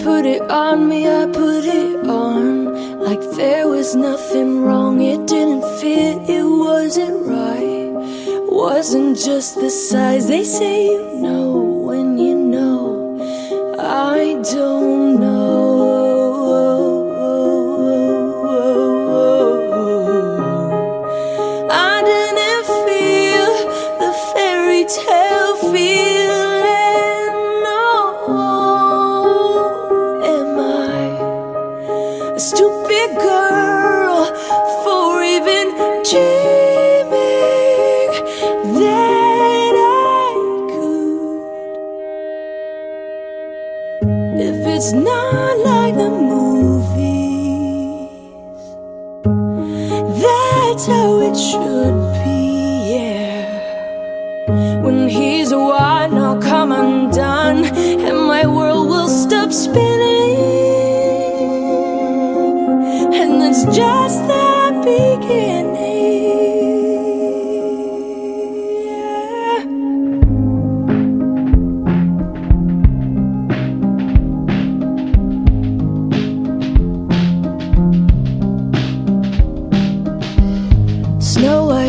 put it on me, I put it on. Like there was nothing wrong, it didn't fit, it wasn't right. Wasn't just the size, they say you know it's not like the movies, that's how it should be, yeah. When he's a one, I'll come undone, and my world will stop spinning. And it's just the beginning.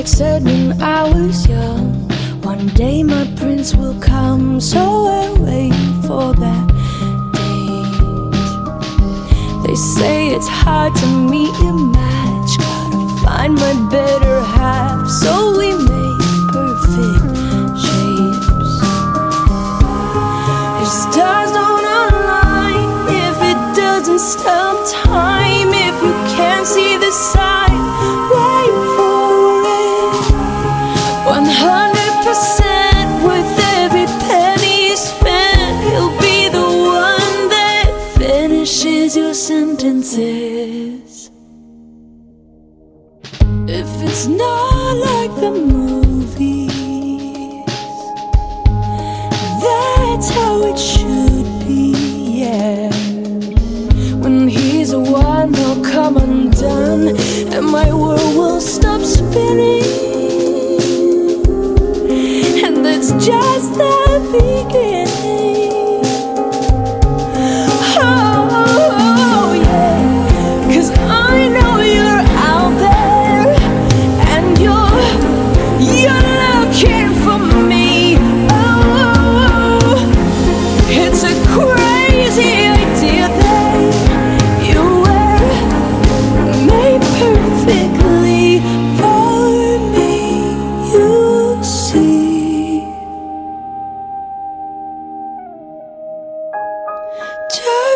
White said when I was young, one day my prince will come. So I wait for that date. They say it's hard to meet your match, gotta find my better half. So sentences. If it's not like the movies. That's how it should be, yeah. When he's a one, he'll come undone, and my world will stop spinning.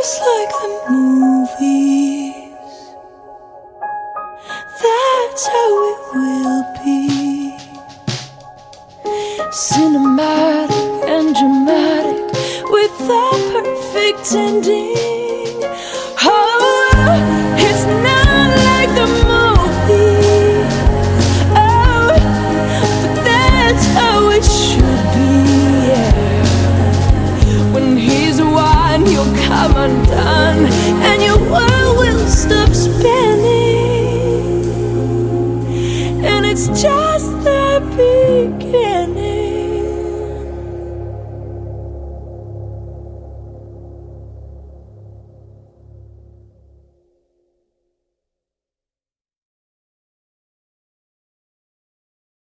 Just like the movies. That's how it will be. Cinematic and dramatic with a perfect ending.